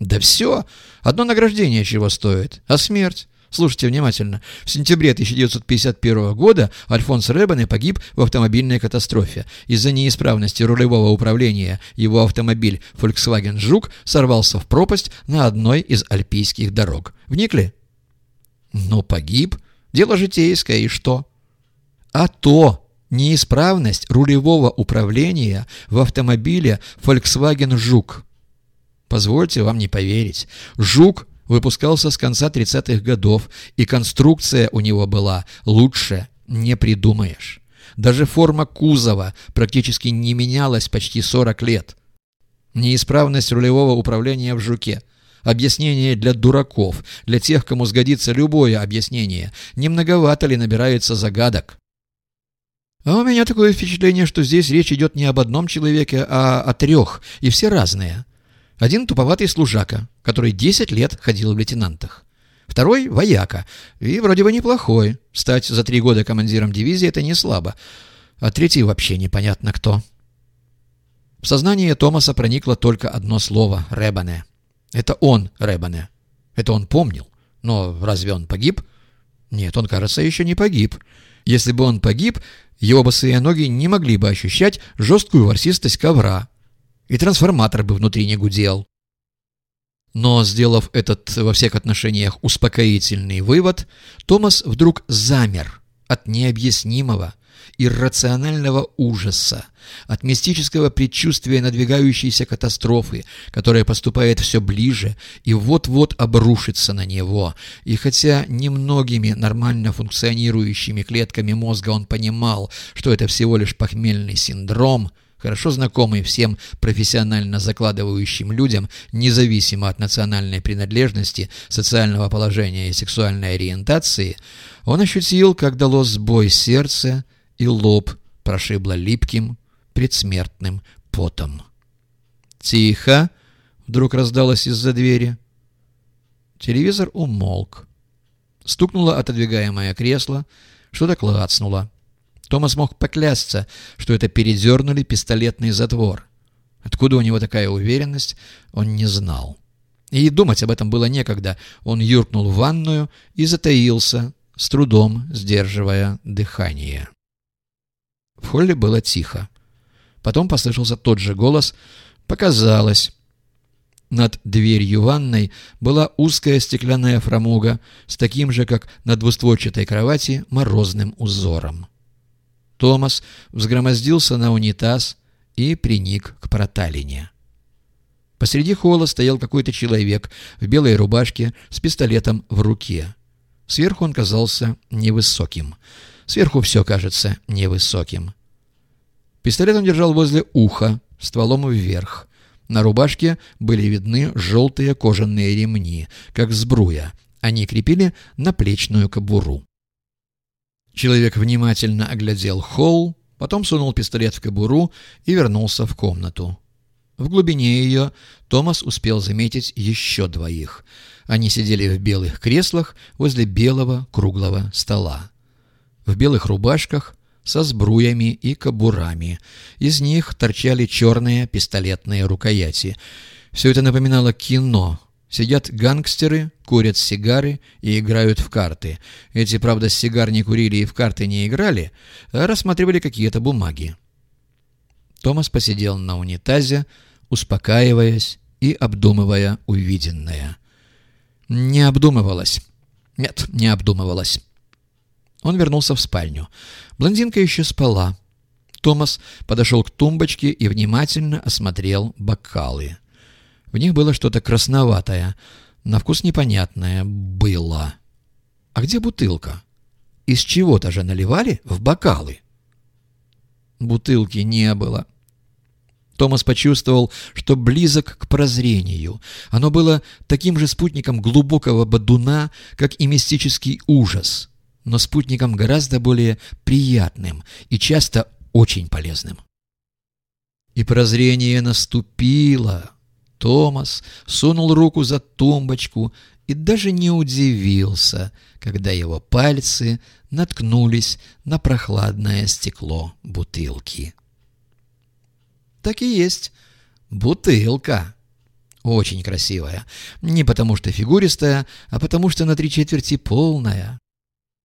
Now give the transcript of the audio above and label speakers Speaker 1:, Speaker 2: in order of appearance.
Speaker 1: Да все, одно награждение чего стоит, а смерть? Слушайте внимательно. В сентябре 1951 года Альфонс Ребане погиб в автомобильной катастрофе. Из-за неисправности рулевого управления его автомобиль Volkswagen Жук сорвался в пропасть на одной из альпийских дорог. Вникли? Ну, погиб. Дело житейское, и что? А то неисправность рулевого управления в автомобиле Volkswagen Жук. Позвольте вам не поверить. Жук выпускался с конца 30-х годов, и конструкция у него была лучше не придумаешь. Даже форма кузова практически не менялась почти 40 лет. Неисправность рулевого управления в «Жуке». Объяснение для дураков, для тех, кому сгодится любое объяснение. Не многовато ли набирается загадок? А у меня такое впечатление, что здесь речь идет не об одном человеке, а о трех, и все разные. Один туповатый служака, который 10 лет ходил в лейтенантах. Второй — вояка, и вроде бы неплохой. Стать за три года командиром дивизии — это не слабо. А третий вообще непонятно кто. В сознание Томаса проникло только одно слово — Ребане. Это он, Ребане. Это он помнил. Но разве он погиб? Нет, он, кажется, еще не погиб. Если бы он погиб, его босые ноги не могли бы ощущать жесткую ворсистость ковра, и трансформатор бы внутри не гудел. Но, сделав этот во всех отношениях успокоительный вывод, Томас вдруг замер от необъяснимого, иррационального ужаса, от мистического предчувствия надвигающейся катастрофы, которая поступает все ближе и вот-вот обрушится на него. И хотя немногими нормально функционирующими клетками мозга он понимал, что это всего лишь похмельный синдром – хорошо знакомый всем профессионально закладывающим людям, независимо от национальной принадлежности, социального положения и сексуальной ориентации, он ощутил, как дало сбой сердце и лоб прошибло липким предсмертным потом. «Тихо!» — вдруг раздалось из-за двери. Телевизор умолк. Стукнуло отодвигаемое кресло, что-то клацнуло. Томас мог поклясться, что это передернули пистолетный затвор. Откуда у него такая уверенность, он не знал. И думать об этом было некогда. Он юркнул в ванную и затаился, с трудом сдерживая дыхание. В холле было тихо. Потом послышался тот же голос. Показалось. Над дверью ванной была узкая стеклянная фрамуга с таким же, как на двустворчатой кровати, морозным узором. Томас взгромоздился на унитаз и приник к проталине. Посреди холла стоял какой-то человек в белой рубашке с пистолетом в руке. Сверху он казался невысоким. Сверху все кажется невысоким. Пистолет он держал возле уха, стволом вверх. На рубашке были видны желтые кожаные ремни, как сбруя. Они крепили на плечную кобуру. Человек внимательно оглядел холл, потом сунул пистолет в кобуру и вернулся в комнату. В глубине ее Томас успел заметить еще двоих. Они сидели в белых креслах возле белого круглого стола. В белых рубашках со сбруями и кобурами. Из них торчали черные пистолетные рукояти. Все это напоминало кино — Сидят гангстеры, курят сигары и играют в карты. Эти, правда, сигар не курили и в карты не играли, а рассматривали какие-то бумаги. Томас посидел на унитазе, успокаиваясь и обдумывая увиденное. Не обдумывалось. Нет, не обдумывалось. Он вернулся в спальню. Блондинка еще спала. Томас подошел к тумбочке и внимательно осмотрел бокалы. В них было что-то красноватое, на вкус непонятное было. А где бутылка? Из чего-то же наливали в бокалы. Бутылки не было. Томас почувствовал, что близок к прозрению. Оно было таким же спутником глубокого бодуна, как и мистический ужас, но спутником гораздо более приятным и часто очень полезным. И прозрение наступило. Томас сунул руку за тумбочку и даже не удивился, когда его пальцы наткнулись на прохладное стекло бутылки. Так и есть, бутылка. Очень красивая. Не потому что фигуристая, а потому что на три четверти полная.